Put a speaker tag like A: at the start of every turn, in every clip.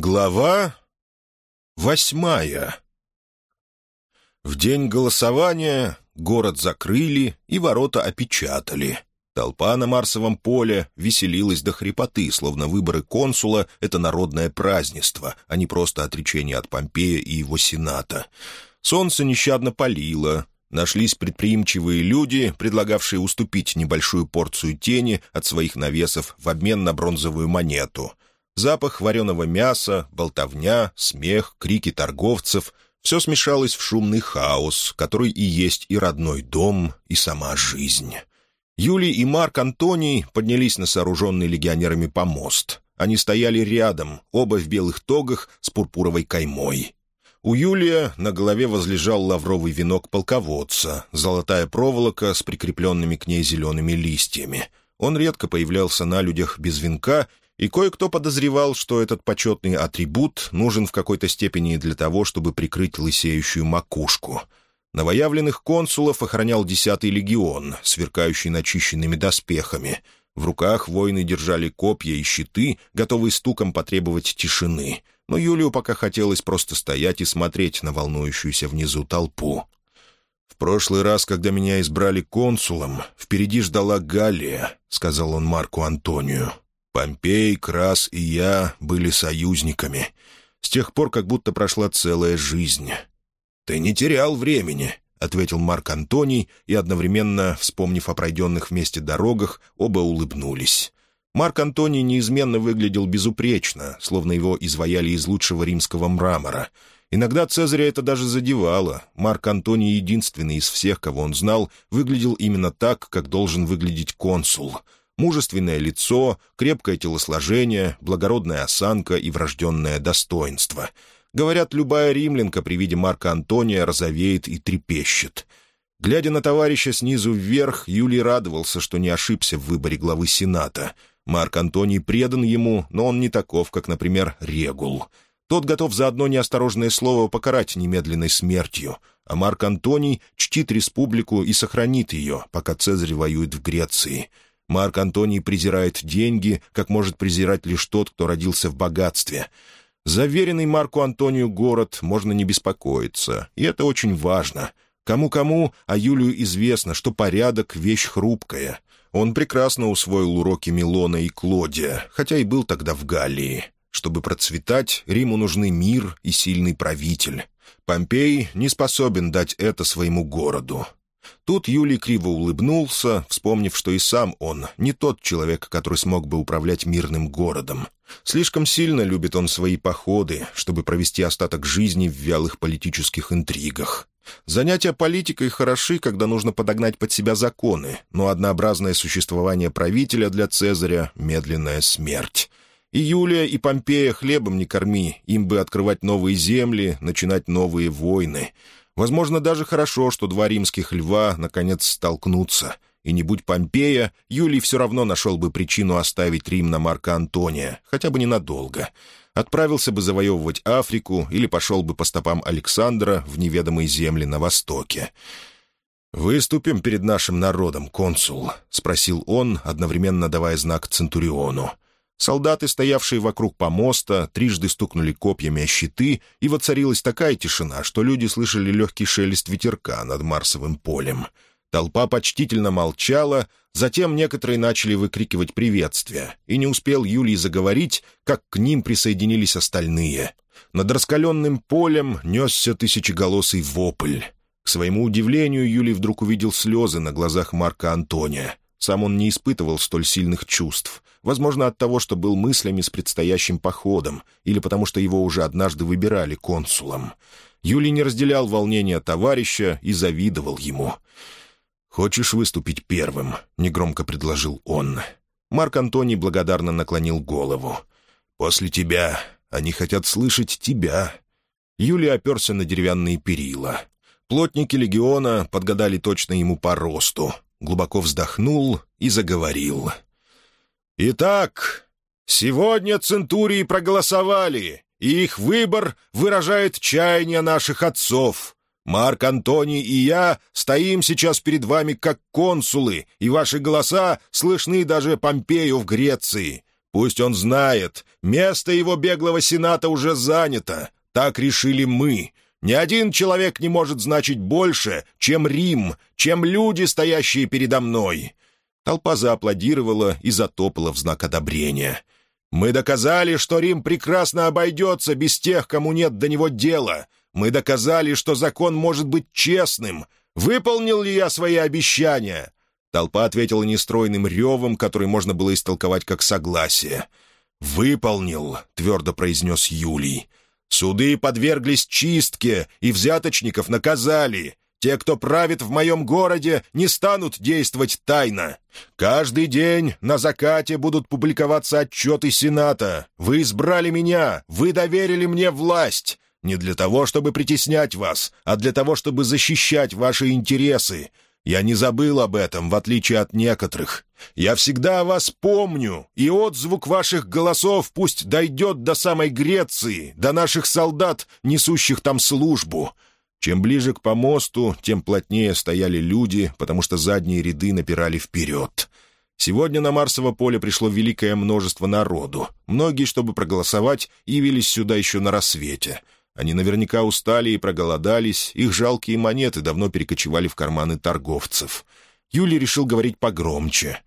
A: Глава восьмая В день голосования город закрыли и ворота опечатали. Толпа на Марсовом поле веселилась до хрипоты, словно выборы консула — это народное празднество, а не просто отречение от Помпея и его сената. Солнце нещадно палило, Нашлись предприимчивые люди, предлагавшие уступить небольшую порцию тени от своих навесов в обмен на бронзовую монету — Запах вареного мяса, болтовня, смех, крики торговцев — все смешалось в шумный хаос, который и есть и родной дом, и сама жизнь. Юлий и Марк Антоний поднялись на сооруженный легионерами помост. Они стояли рядом, оба в белых тогах с пурпуровой каймой. У Юлия на голове возлежал лавровый венок полководца, золотая проволока с прикрепленными к ней зелеными листьями. Он редко появлялся на людях без венка и кое-кто подозревал, что этот почетный атрибут нужен в какой-то степени для того, чтобы прикрыть лысеющую макушку. Новоявленных консулов охранял десятый легион, сверкающий начищенными доспехами. В руках воины держали копья и щиты, готовые стуком потребовать тишины. Но Юлию пока хотелось просто стоять и смотреть на волнующуюся внизу толпу. «В прошлый раз, когда меня избрали консулом, впереди ждала Галлия», — сказал он Марку Антонию. Помпей, Крас и я были союзниками. С тех пор как будто прошла целая жизнь. «Ты не терял времени», — ответил Марк Антоний, и одновременно, вспомнив о пройденных вместе дорогах, оба улыбнулись. Марк Антоний неизменно выглядел безупречно, словно его изваяли из лучшего римского мрамора. Иногда Цезаря это даже задевало. Марк Антоний, единственный из всех, кого он знал, выглядел именно так, как должен выглядеть консул — Мужественное лицо, крепкое телосложение, благородная осанка и врожденное достоинство. Говорят, любая римлянка при виде Марка Антония розовеет и трепещет. Глядя на товарища снизу вверх, Юлий радовался, что не ошибся в выборе главы Сената. Марк Антоний предан ему, но он не таков, как, например, Регул. Тот готов за одно неосторожное слово покарать немедленной смертью, а Марк Антоний чтит республику и сохранит ее, пока Цезарь воюет в Греции — Марк Антоний презирает деньги, как может презирать лишь тот, кто родился в богатстве. Заверенный Марку Антонию город можно не беспокоиться, и это очень важно. Кому-кому, а Юлию известно, что порядок — вещь хрупкая. Он прекрасно усвоил уроки Милона и Клодия, хотя и был тогда в Галлии. Чтобы процветать, Риму нужны мир и сильный правитель. Помпей не способен дать это своему городу. Тут Юлий криво улыбнулся, вспомнив, что и сам он не тот человек, который смог бы управлять мирным городом. Слишком сильно любит он свои походы, чтобы провести остаток жизни в вялых политических интригах. Занятия политикой хороши, когда нужно подогнать под себя законы, но однообразное существование правителя для Цезаря — медленная смерть. И Юлия, и Помпея хлебом не корми, им бы открывать новые земли, начинать новые войны — Возможно, даже хорошо, что два римских льва наконец столкнутся. И не будь Помпея, Юлий все равно нашел бы причину оставить Рим на Марка Антония, хотя бы ненадолго. Отправился бы завоевывать Африку или пошел бы по стопам Александра в неведомые земли на Востоке. «Выступим перед нашим народом, консул?» — спросил он, одновременно давая знак Центуриону. Солдаты, стоявшие вокруг помоста, трижды стукнули копьями о щиты, и воцарилась такая тишина, что люди слышали легкий шелест ветерка над Марсовым полем. Толпа почтительно молчала, затем некоторые начали выкрикивать приветствия, и не успел Юлий заговорить, как к ним присоединились остальные. Над раскаленным полем несся тысячеголосый вопль. К своему удивлению, Юлий вдруг увидел слезы на глазах Марка Антония. Сам он не испытывал столь сильных чувств. Возможно, от того, что был мыслями с предстоящим походом, или потому что его уже однажды выбирали консулом. Юлий не разделял волнения товарища и завидовал ему. «Хочешь выступить первым?» — негромко предложил он. Марк Антоний благодарно наклонил голову. «После тебя. Они хотят слышать тебя». Юлий оперся на деревянные перила. Плотники легиона подгадали точно ему по росту. Глубоко вздохнул и заговорил. «Итак, сегодня центурии проголосовали, и их выбор выражает чаяния наших отцов. Марк Антоний и я стоим сейчас перед вами как консулы, и ваши голоса слышны даже Помпею в Греции. Пусть он знает, место его беглого сената уже занято. Так решили мы. Ни один человек не может значить больше, чем Рим, чем люди, стоящие передо мной». Толпа зааплодировала и затопала в знак одобрения. «Мы доказали, что Рим прекрасно обойдется без тех, кому нет до него дела. Мы доказали, что закон может быть честным. Выполнил ли я свои обещания?» Толпа ответила нестройным ревом, который можно было истолковать как согласие. «Выполнил», — твердо произнес Юлий. «Суды подверглись чистке, и взяточников наказали. Те, кто правит в моем городе, не станут действовать тайно. Каждый день на закате будут публиковаться отчеты Сената. Вы избрали меня, вы доверили мне власть. Не для того, чтобы притеснять вас, а для того, чтобы защищать ваши интересы. Я не забыл об этом, в отличие от некоторых. Я всегда о вас помню, и отзвук ваших голосов пусть дойдет до самой Греции, до наших солдат, несущих там службу. Чем ближе к помосту, тем плотнее стояли люди, потому что задние ряды напирали вперед. Сегодня на Марсово поле пришло великое множество народу. Многие, чтобы проголосовать, явились сюда еще на рассвете. Они наверняка устали и проголодались, их жалкие монеты давно перекочевали в карманы торговцев. Юлий решил говорить погромче.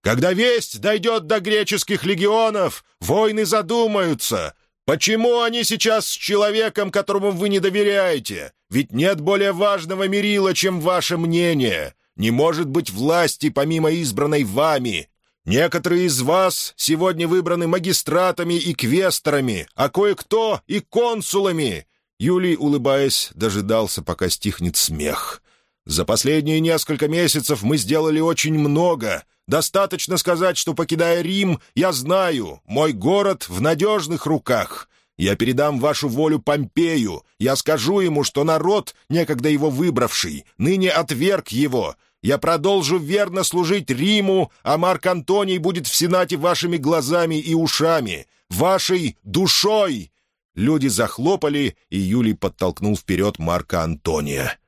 A: «Когда весть дойдет до греческих легионов, войны задумаются, Почему они сейчас с человеком, которому вы не доверяете? Ведь нет более важного мерила, чем ваше мнение. Не может быть власти, помимо избранной вами. Некоторые из вас сегодня выбраны магистратами и квесторами, а кое-кто и консулами». Юлий, улыбаясь, дожидался, пока стихнет смех. «За последние несколько месяцев мы сделали очень много, Достаточно сказать, что, покидая Рим, я знаю, мой город в надежных руках. Я передам вашу волю Помпею. Я скажу ему, что народ, некогда его выбравший, ныне отверг его. Я продолжу верно служить Риму, а Марк Антоний будет в Сенате вашими глазами и ушами, вашей душой». Люди захлопали, и Юлий подтолкнул вперед Марка Антония.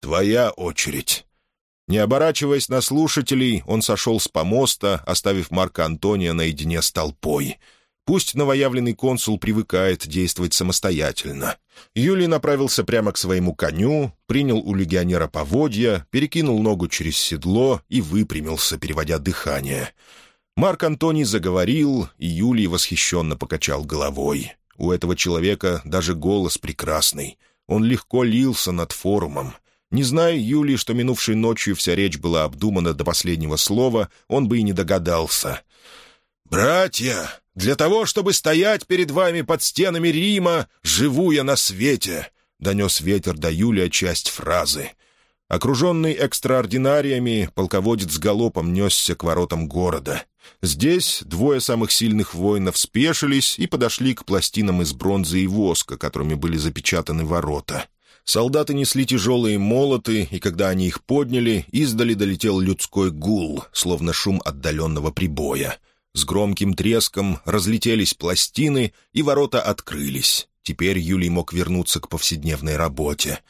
A: «Твоя очередь». Не оборачиваясь на слушателей, он сошел с помоста, оставив Марка Антония наедине с толпой. Пусть новоявленный консул привыкает действовать самостоятельно. Юлий направился прямо к своему коню, принял у легионера поводья, перекинул ногу через седло и выпрямился, переводя дыхание. Марк Антоний заговорил, и Юлий восхищенно покачал головой. У этого человека даже голос прекрасный. Он легко лился над форумом. Не зная Юли, что минувшей ночью вся речь была обдумана до последнего слова, он бы и не догадался. «Братья, для того, чтобы стоять перед вами под стенами Рима, живу я на свете», — донес ветер до Юлия часть фразы. Окруженный экстраординариями, полководец галопом несся к воротам города. Здесь двое самых сильных воинов спешились и подошли к пластинам из бронзы и воска, которыми были запечатаны ворота. Солдаты несли тяжелые молоты, и когда они их подняли, издали долетел людской гул, словно шум отдаленного прибоя. С громким треском разлетелись пластины, и ворота открылись. Теперь Юлий мог вернуться к повседневной работе.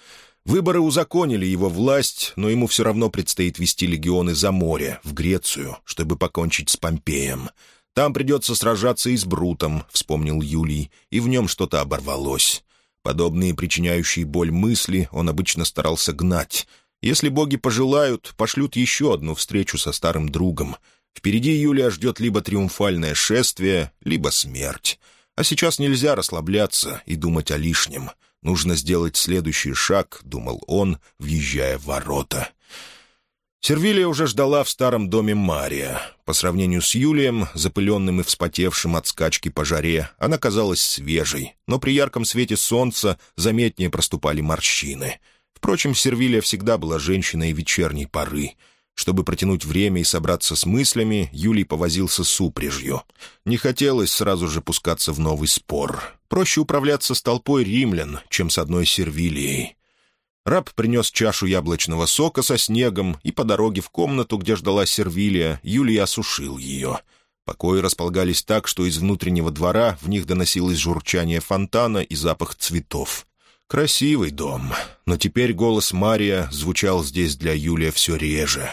A: Выборы узаконили его власть, но ему все равно предстоит вести легионы за море, в Грецию, чтобы покончить с Помпеем. Там придется сражаться и с Брутом, вспомнил Юлий, и в нем что-то оборвалось. Подобные причиняющие боль мысли он обычно старался гнать. Если боги пожелают, пошлют еще одну встречу со старым другом. Впереди Юлия ждет либо триумфальное шествие, либо смерть. А сейчас нельзя расслабляться и думать о лишнем. Нужно сделать следующий шаг, — думал он, въезжая в ворота. Сервилия уже ждала в старом доме Мария. По сравнению с Юлием, запыленным и вспотевшим от скачки по жаре, она казалась свежей, но при ярком свете солнца заметнее проступали морщины. Впрочем, Сервилия всегда была женщиной вечерней поры. Чтобы протянуть время и собраться с мыслями, Юлий повозился с упряжью. Не хотелось сразу же пускаться в новый спор. Проще управляться с толпой римлян, чем с одной Сервилией. Раб принес чашу яблочного сока со снегом, и по дороге в комнату, где ждала Сервилия, Юлия осушил ее. Покои располагались так, что из внутреннего двора в них доносилось журчание фонтана и запах цветов. Красивый дом, но теперь голос Мария звучал здесь для Юлия все реже.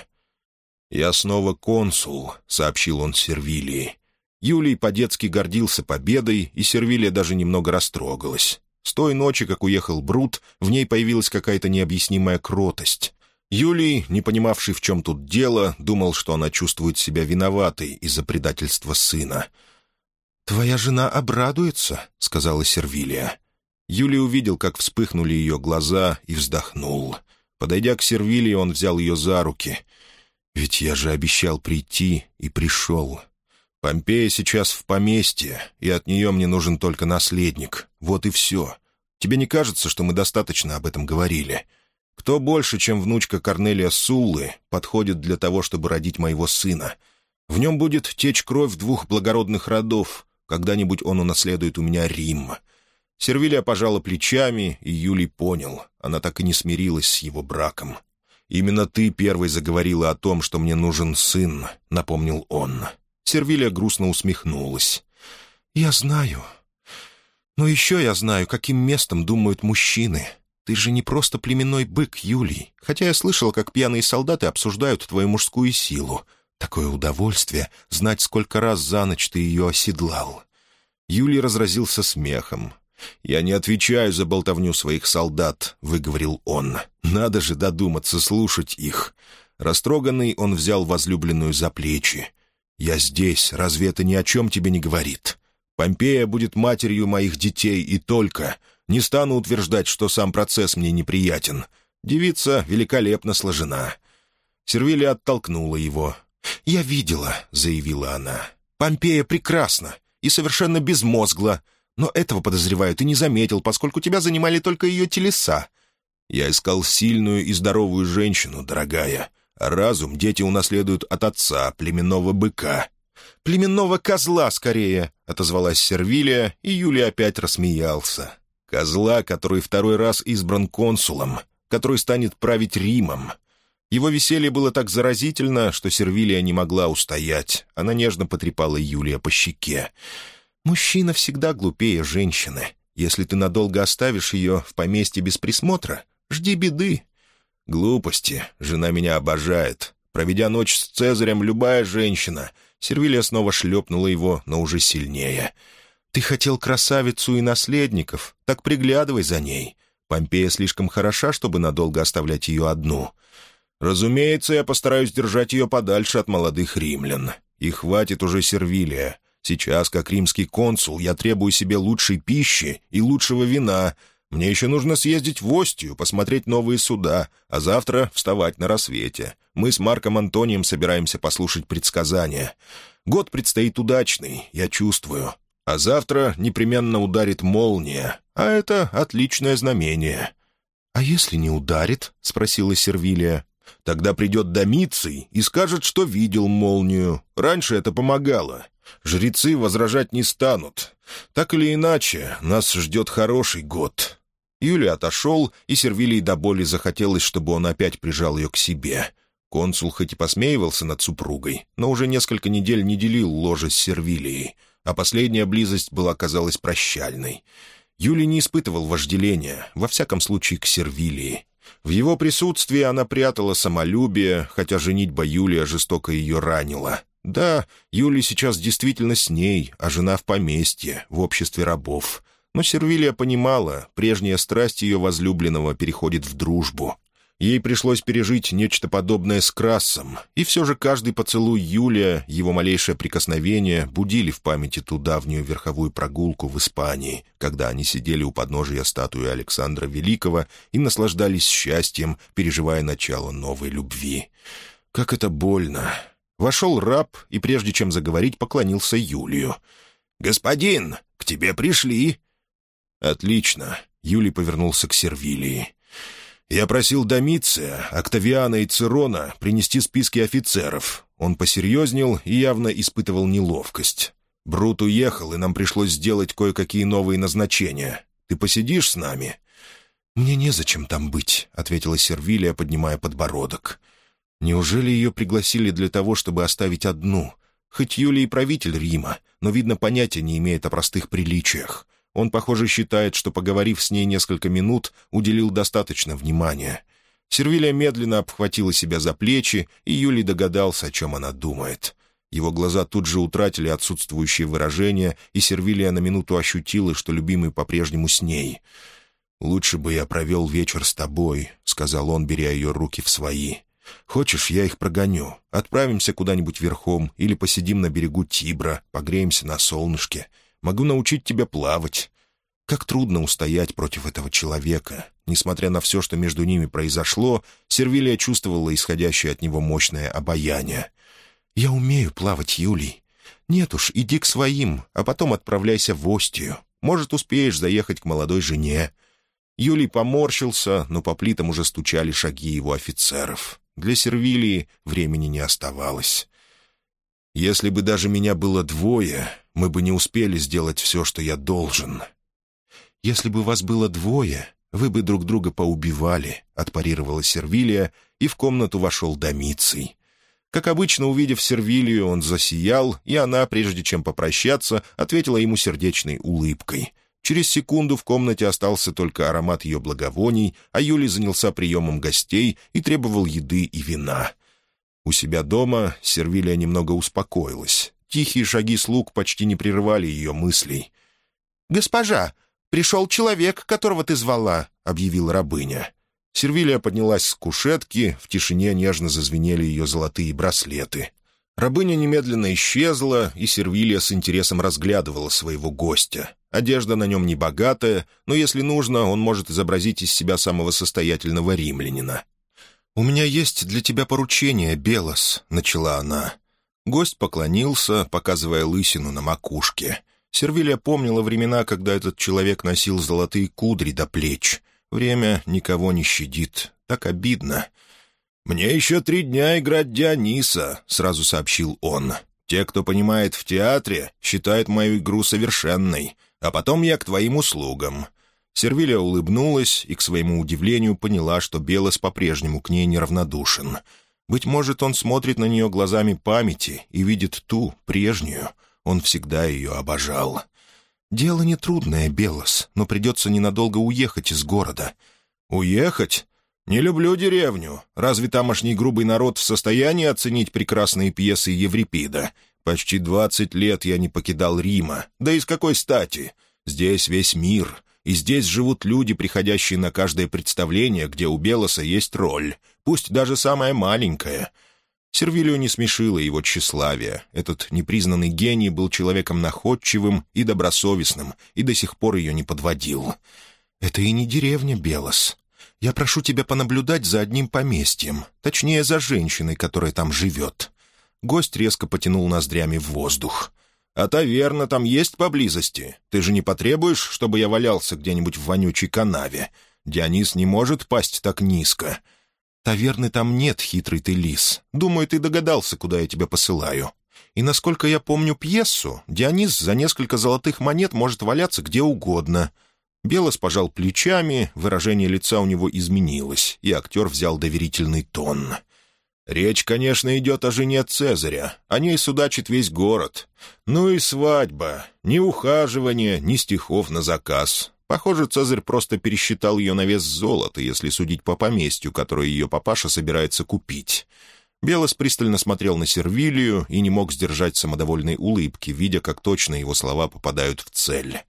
A: «Я снова консул», — сообщил он Сервилии. Юлий по-детски гордился победой, и Сервилия даже немного растрогалась. С той ночи, как уехал Брут, в ней появилась какая-то необъяснимая кротость. Юлий, не понимавший, в чем тут дело, думал, что она чувствует себя виноватой из-за предательства сына. «Твоя жена обрадуется», — сказала Сервилия. Юлий увидел, как вспыхнули ее глаза, и вздохнул. Подойдя к Сервилии, он взял ее за руки. «Ведь я же обещал прийти и пришел. Помпея сейчас в поместье, и от нее мне нужен только наследник. Вот и все. Тебе не кажется, что мы достаточно об этом говорили? Кто больше, чем внучка Корнелия Суллы, подходит для того, чтобы родить моего сына? В нем будет течь кровь двух благородных родов. Когда-нибудь он унаследует у меня Рим». Сервилия пожала плечами, и Юлий понял. Она так и не смирилась с его браком. «Именно ты первой заговорила о том, что мне нужен сын», — напомнил он. Сервилия грустно усмехнулась. «Я знаю. Но еще я знаю, каким местом думают мужчины. Ты же не просто племенной бык, Юлий. Хотя я слышал, как пьяные солдаты обсуждают твою мужскую силу. Такое удовольствие — знать, сколько раз за ночь ты ее оседлал». Юлий разразился смехом. «Я не отвечаю за болтовню своих солдат», — выговорил он. «Надо же додуматься слушать их». Растроганный он взял возлюбленную за плечи. «Я здесь, разве это ни о чем тебе не говорит? Помпея будет матерью моих детей и только. Не стану утверждать, что сам процесс мне неприятен. Девица великолепно сложена». Сервилия оттолкнула его. «Я видела», — заявила она. «Помпея прекрасна и совершенно безмозгла, но этого, подозреваю, ты не заметил, поскольку тебя занимали только ее телеса. Я искал сильную и здоровую женщину, дорогая. Разум дети унаследуют от отца, племенного быка. «Племенного козла, скорее!» — отозвалась Сервилия, и Юлия опять рассмеялся. «Козла, который второй раз избран консулом, который станет править Римом». Его веселье было так заразительно, что Сервилия не могла устоять. Она нежно потрепала Юлия по щеке. «Мужчина всегда глупее женщины. Если ты надолго оставишь ее в поместье без присмотра, жди беды. «Глупости. Жена меня обожает. Проведя ночь с Цезарем, любая женщина...» Сервилия снова шлепнула его, но уже сильнее. «Ты хотел красавицу и наследников. Так приглядывай за ней. Помпея слишком хороша, чтобы надолго оставлять ее одну. Разумеется, я постараюсь держать ее подальше от молодых римлян. И хватит уже Сервилия. Сейчас, как римский консул, я требую себе лучшей пищи и лучшего вина, мне еще нужно съездить в Остию, посмотреть новые суда, а завтра вставать на рассвете. Мы с Марком Антонием собираемся послушать предсказания. Год предстоит удачный, я чувствую. А завтра непременно ударит молния, а это отличное знамение». «А если не ударит?» — спросила Сервилия. «Тогда придет Домиций и скажет, что видел молнию. Раньше это помогало. Жрецы возражать не станут. Так или иначе, нас ждет хороший год. Юлия отошел, и Сервилии до боли захотелось, чтобы он опять прижал ее к себе. Консул хоть и посмеивался над супругой, но уже несколько недель не делил ложе с Сервилией, а последняя близость была, казалось, прощальной. Юлий не испытывал вожделения, во всяком случае, к Сервилии. В его присутствии она прятала самолюбие, хотя женитьба Юлия жестоко ее ранила. Да, Юлий сейчас действительно с ней, а жена в поместье, в обществе рабов. Но Сервилия понимала, прежняя страсть ее возлюбленного переходит в дружбу. Ей пришлось пережить нечто подобное с Красом, и все же каждый поцелуй Юлия, его малейшее прикосновение будили в памяти ту давнюю верховую прогулку в Испании, когда они сидели у подножия статуи Александра Великого и наслаждались счастьем, переживая начало новой любви. Как это больно! Вошел раб и, прежде чем заговорить, поклонился Юлию. «Господин, к тебе пришли!» «Отлично», — Юлий повернулся к Сервилии. «Я просил Домиция, Октавиана и Цирона принести списки офицеров. Он посерьезнел и явно испытывал неловкость. Брут уехал, и нам пришлось сделать кое-какие новые назначения. Ты посидишь с нами?» «Мне незачем там быть», — ответила Сервилия, поднимая подбородок. «Неужели ее пригласили для того, чтобы оставить одну? Хоть Юлий правитель Рима, но, видно, понятия не имеет о простых приличиях. Он, похоже, считает, что, поговорив с ней несколько минут, уделил достаточно внимания. Сервилия медленно обхватила себя за плечи, и Юлий догадался, о чем она думает. Его глаза тут же утратили отсутствующее выражение, и Сервилия на минуту ощутила, что любимый по-прежнему с ней. «Лучше бы я провел вечер с тобой», — сказал он, беря ее руки в свои. «Хочешь, я их прогоню. Отправимся куда-нибудь верхом или посидим на берегу Тибра, погреемся на солнышке. Могу научить тебя плавать». Как трудно устоять против этого человека. Несмотря на все, что между ними произошло, Сервилия чувствовала исходящее от него мощное обаяние. «Я умею плавать, Юлий. Нет уж, иди к своим, а потом отправляйся в Остию. Может, успеешь заехать к молодой жене». Юлий поморщился, но по плитам уже стучали шаги его офицеров. Для Сервилии времени не оставалось. «Если бы даже меня было двое, мы бы не успели сделать все, что я должен». «Если бы вас было двое, вы бы друг друга поубивали», — отпарировала Сервилия, и в комнату вошел Домиций. Как обычно, увидев Сервилию, он засиял, и она, прежде чем попрощаться, ответила ему сердечной улыбкой. Через секунду в комнате остался только аромат ее благовоний, а Юлий занялся приемом гостей и требовал еды и вина. У себя дома Сервилия немного успокоилась. Тихие шаги слуг почти не прерывали ее мыслей. «Госпожа, пришел человек, которого ты звала», — объявила рабыня. Сервилия поднялась с кушетки, в тишине нежно зазвенели ее золотые браслеты. Рабыня немедленно исчезла, и Сервилия с интересом разглядывала своего гостя. Одежда на нем небогатая, но если нужно, он может изобразить из себя самого состоятельного римлянина. «У меня есть для тебя поручение, Белос», — начала она. Гость поклонился, показывая лысину на макушке. Сервилия помнила времена, когда этот человек носил золотые кудри до плеч. Время никого не щадит. Так обидно. «Мне еще три дня играть Диониса», — сразу сообщил он. «Те, кто понимает в театре, считают мою игру совершенной, а потом я к твоим услугам». Сервилия улыбнулась и, к своему удивлению, поняла, что Белос по-прежнему к ней неравнодушен. Быть может, он смотрит на нее глазами памяти и видит ту, прежнюю. Он всегда ее обожал. «Дело нетрудное, Белос, но придется ненадолго уехать из города». «Уехать? Не люблю деревню. Разве тамошний грубый народ в состоянии оценить прекрасные пьесы Еврипида? Почти двадцать лет я не покидал Рима. Да и с какой стати? Здесь весь мир, и здесь живут люди, приходящие на каждое представление, где у Белоса есть роль, пусть даже самая маленькая». Сервилию не смешило его тщеславие. Этот непризнанный гений был человеком находчивым и добросовестным, и до сих пор ее не подводил. «Это и не деревня, Белос. Я прошу тебя понаблюдать за одним поместьем, точнее, за женщиной, которая там живет». Гость резко потянул ноздрями в воздух. «А таверна там есть поблизости? Ты же не потребуешь, чтобы я валялся где-нибудь в вонючей канаве? Дионис не может пасть так низко. «Таверны там нет, хитрый ты лис. Думаю, ты догадался, куда я тебя посылаю. И насколько я помню пьесу, Дионис за несколько золотых монет может валяться где угодно». Белос пожал плечами, выражение лица у него изменилось, и актер взял доверительный тон. «Речь, конечно, идет о жене Цезаря. О ней судачит весь город. Ну и свадьба. Ни ухаживания, ни стихов на заказ. Похоже, Цезарь просто пересчитал ее на вес золота, если судить по поместью, которое ее папаша собирается купить. Белос пристально смотрел на Сервилию и не мог сдержать самодовольной улыбки, видя, как точно его слова попадают в цель.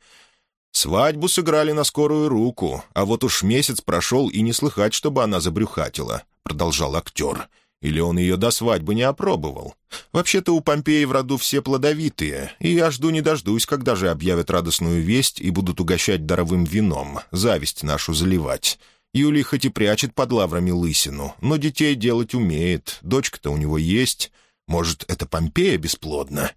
A: «Свадьбу сыграли на скорую руку, а вот уж месяц прошел и не слыхать, чтобы она забрюхатила», — продолжал актер. Или он ее до свадьбы не опробовал? Вообще-то у Помпеи в роду все плодовитые, и я жду не дождусь, когда же объявят радостную весть и будут угощать даровым вином, зависть нашу заливать. Юлий хоть и прячет под лаврами лысину, но детей делать умеет, дочка-то у него есть. Может, это Помпея бесплодна?»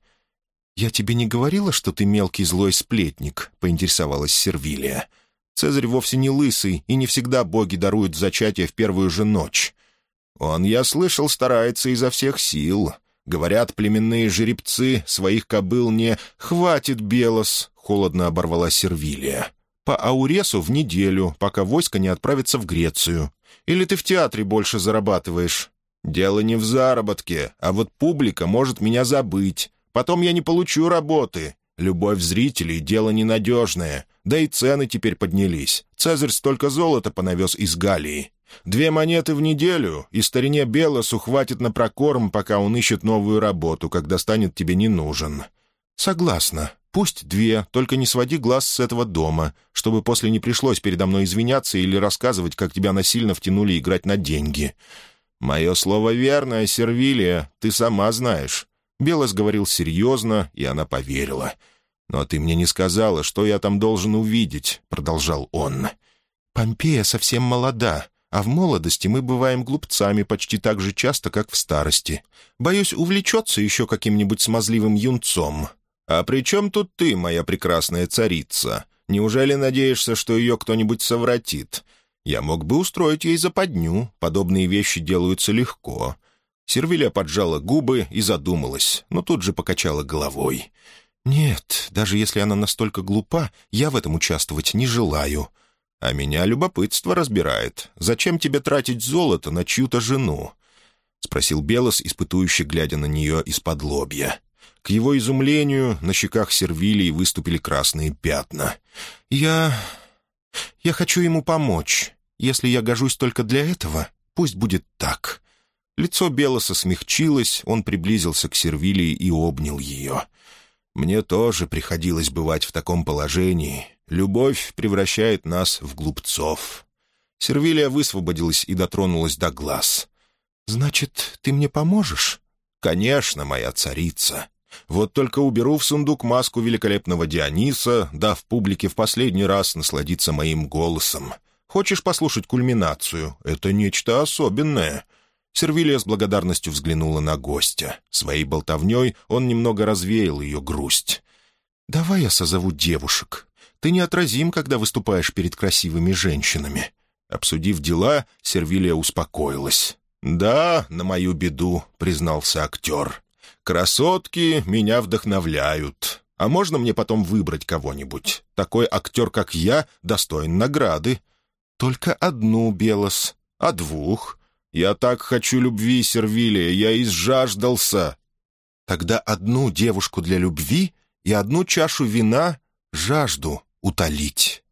A: «Я тебе не говорила, что ты мелкий злой сплетник?» — поинтересовалась Сервилия. «Цезарь вовсе не лысый, и не всегда боги даруют зачатие в первую же ночь. Он, я слышал, старается изо всех сил. Говорят, племенные жеребцы своих кобыл не «хватит, Белос», — холодно оборвала Сервилия. «По Ауресу в неделю, пока войско не отправится в Грецию. Или ты в театре больше зарабатываешь?» «Дело не в заработке, а вот публика может меня забыть. Потом я не получу работы. Любовь зрителей — дело ненадежное. Да и цены теперь поднялись. Цезарь столько золота понавез из Галлии. Две монеты в неделю, и старине Белосу хватит на прокорм, пока он ищет новую работу, когда станет тебе не нужен». «Согласна. Пусть две, только не своди глаз с этого дома, чтобы после не пришлось передо мной извиняться или рассказывать, как тебя насильно втянули играть на деньги». «Мое слово верное, Сервилия, ты сама знаешь». Белос говорил серьезно, и она поверила. «Но ты мне не сказала, что я там должен увидеть», — продолжал он. «Помпея совсем молода, а в молодости мы бываем глупцами почти так же часто, как в старости. Боюсь, увлечется еще каким-нибудь смазливым юнцом. А при чем тут ты, моя прекрасная царица? Неужели надеешься, что ее кто-нибудь совратит? Я мог бы устроить ей западню, подобные вещи делаются легко». Сервиля поджала губы и задумалась, но тут же покачала головой. «Нет, даже если она настолько глупа, я в этом участвовать не желаю. А меня любопытство разбирает. Зачем тебе тратить золото на чью-то жену?» — спросил Белос, испытующе глядя на нее из-под лобья. К его изумлению на щеках Сервилии выступили красные пятна. «Я... я хочу ему помочь. Если я гожусь только для этого, пусть будет так». Лицо Белоса смягчилось, он приблизился к Сервилии и обнял ее. «Мне тоже приходилось бывать в таком положении. Любовь превращает нас в глупцов». Сервилия высвободилась и дотронулась до глаз. «Значит, ты мне поможешь?» «Конечно, моя царица. Вот только уберу в сундук маску великолепного Диониса, дав публике в последний раз насладиться моим голосом. Хочешь послушать кульминацию? Это нечто особенное». Сервилия с благодарностью взглянула на гостя. Своей болтовней он немного развеял ее грусть. «Давай я созову девушек. Ты неотразим, когда выступаешь перед красивыми женщинами». Обсудив дела, Сервилия успокоилась. «Да, на мою беду», — признался актер. «Красотки меня вдохновляют. А можно мне потом выбрать кого-нибудь? Такой актер, как я, достоин награды». «Только одну, Белос. А двух?» «Я так хочу любви, Сервилия, я изжаждался». «Тогда одну девушку для любви и одну чашу вина жажду утолить».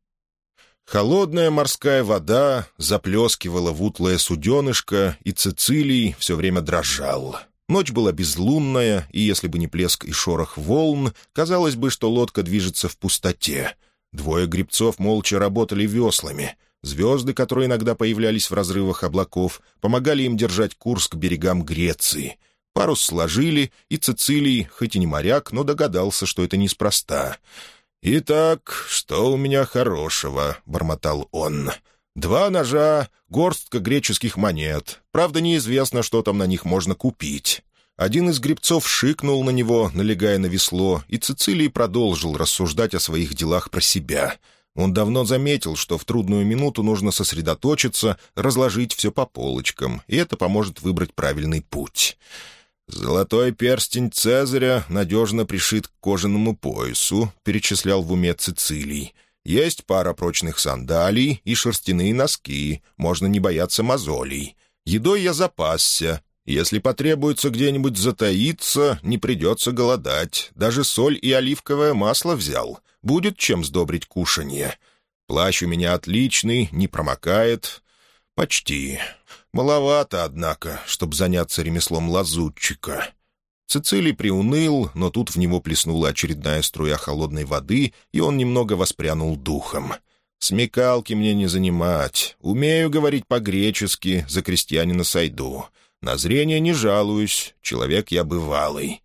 A: Холодная морская вода заплескивала в утлое суденышко, и Цицилий все время дрожал. Ночь была безлунная, и если бы не плеск и шорох волн, казалось бы, что лодка движется в пустоте. Двое грибцов молча работали веслами. Звезды, которые иногда появлялись в разрывах облаков, помогали им держать курс к берегам Греции. Парус сложили, и Цицилий, хоть и не моряк, но догадался, что это неспроста. «Итак, что у меня хорошего?» — бормотал он. «Два ножа, горстка греческих монет. Правда, неизвестно, что там на них можно купить». Один из гребцов шикнул на него, налегая на весло, и Цицилий продолжил рассуждать о своих делах про себя — он давно заметил, что в трудную минуту нужно сосредоточиться, разложить все по полочкам, и это поможет выбрать правильный путь. «Золотой перстень Цезаря надежно пришит к кожаному поясу», — перечислял в уме Цицилий. «Есть пара прочных сандалий и шерстяные носки, можно не бояться мозолей. Едой я запасся, если потребуется где-нибудь затаиться, не придется голодать. Даже соль и оливковое масло взял. Будет чем сдобрить кушанье. Плащ у меня отличный, не промокает. Почти. Маловато, однако, чтобы заняться ремеслом лазутчика. Цицилий приуныл, но тут в него плеснула очередная струя холодной воды, и он немного воспрянул духом. «Смекалки мне не занимать. Умею говорить по-гречески, за крестьянина сойду. На зрение не жалуюсь, человек я бывалый.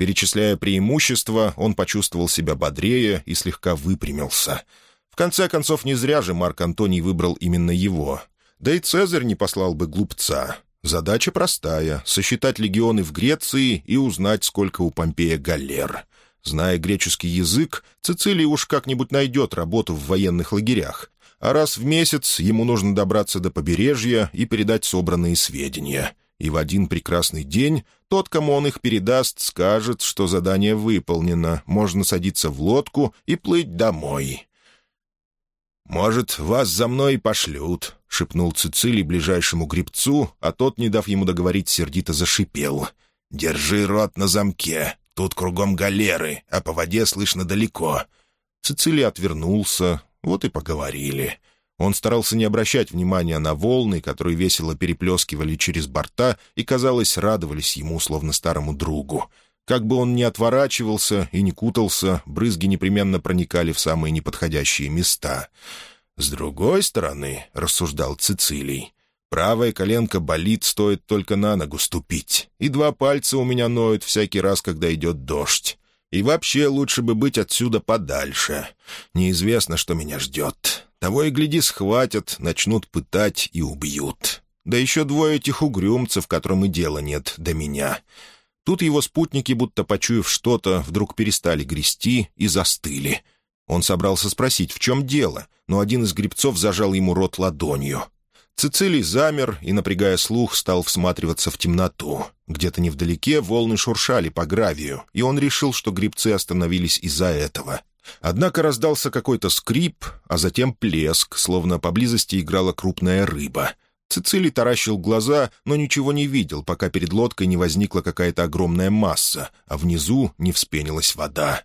A: Перечисляя преимущества, он почувствовал себя бодрее и слегка выпрямился. В конце концов, не зря же Марк Антоний выбрал именно его. Да и Цезарь не послал бы глупца. Задача простая — сосчитать легионы в Греции и узнать, сколько у Помпея галер. Зная греческий язык, Цицилий уж как-нибудь найдет работу в военных лагерях. А раз в месяц ему нужно добраться до побережья и передать собранные сведения — и в один прекрасный день тот, кому он их передаст, скажет, что задание выполнено, можно садиться в лодку и плыть домой. «Может, вас за мной пошлют», — шепнул Цицилий ближайшему грибцу, а тот, не дав ему договорить, сердито зашипел. «Держи рот на замке, тут кругом галеры, а по воде слышно далеко». Цицилий отвернулся, вот и поговорили. Он старался не обращать внимания на волны, которые весело переплескивали через борта и, казалось, радовались ему, словно старому другу. Как бы он ни отворачивался и не кутался, брызги непременно проникали в самые неподходящие места. «С другой стороны», — рассуждал Цицилий, — «правая коленка болит, стоит только на ногу ступить, и два пальца у меня ноют всякий раз, когда идет дождь. И вообще лучше бы быть отсюда подальше. Неизвестно, что меня ждет. Того и гляди, схватят, начнут пытать и убьют. Да еще двое этих угрюмцев, которым и дела нет до меня. Тут его спутники, будто почуяв что-то, вдруг перестали грести и застыли. Он собрался спросить, в чем дело, но один из грибцов зажал ему рот ладонью. Цицилий замер и, напрягая слух, стал всматриваться в темноту. Где-то невдалеке волны шуршали по гравию, и он решил, что грибцы остановились из-за этого. Однако раздался какой-то скрип, а затем плеск, словно поблизости играла крупная рыба. Цицилий таращил глаза, но ничего не видел, пока перед лодкой не возникла какая-то огромная масса, а внизу не вспенилась вода.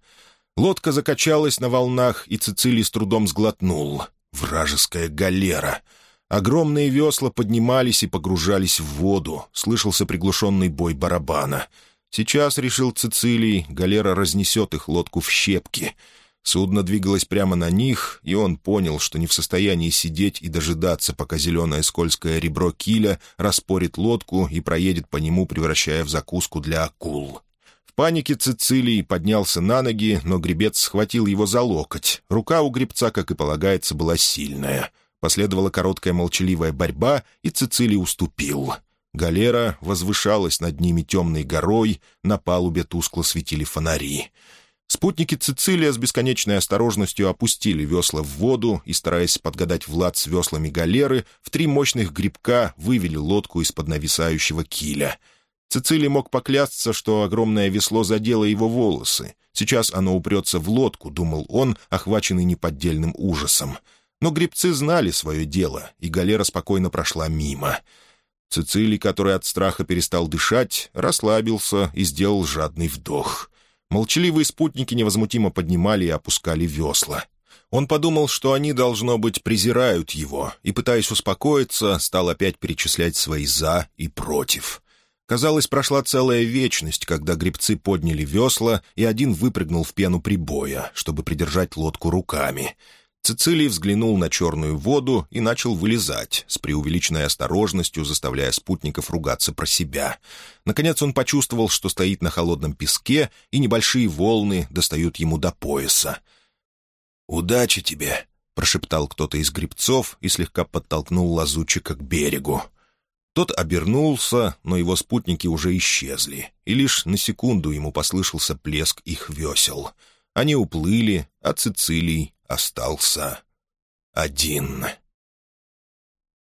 A: Лодка закачалась на волнах, и Цицилий с трудом сглотнул. «Вражеская галера!» Огромные весла поднимались и погружались в воду, слышался приглушенный бой барабана. Сейчас, решил Цицилий, галера разнесет их лодку в щепки — Судно двигалось прямо на них, и он понял, что не в состоянии сидеть и дожидаться, пока зеленое скользкое ребро киля распорит лодку и проедет по нему, превращая в закуску для акул. В панике Цицилий поднялся на ноги, но гребец схватил его за локоть. Рука у гребца, как и полагается, была сильная. Последовала короткая молчаливая борьба, и Цицилий уступил. Галера возвышалась над ними темной горой, на палубе тускло светили фонари — Спутники Цицилия с бесконечной осторожностью опустили весла в воду и, стараясь подгадать Влад с веслами галеры, в три мощных грибка вывели лодку из-под нависающего киля. Цицилий мог поклясться, что огромное весло задело его волосы. Сейчас оно упрется в лодку, думал он, охваченный неподдельным ужасом. Но грибцы знали свое дело, и галера спокойно прошла мимо. Цицилий, который от страха перестал дышать, расслабился и сделал жадный вдох — Молчаливые спутники невозмутимо поднимали и опускали весла. Он подумал, что они, должно быть, презирают его, и, пытаясь успокоиться, стал опять перечислять свои «за» и «против». Казалось, прошла целая вечность, когда гребцы подняли весла, и один выпрыгнул в пену прибоя, чтобы придержать лодку руками — Цицилий взглянул на черную воду и начал вылезать, с преувеличенной осторожностью заставляя спутников ругаться про себя. Наконец он почувствовал, что стоит на холодном песке, и небольшие волны достают ему до пояса. «Удачи тебе!» — прошептал кто-то из грибцов и слегка подтолкнул лазутчика к берегу. Тот обернулся, но его спутники уже исчезли, и лишь на секунду ему послышался плеск их весел. Они уплыли, а Цицилий остался один.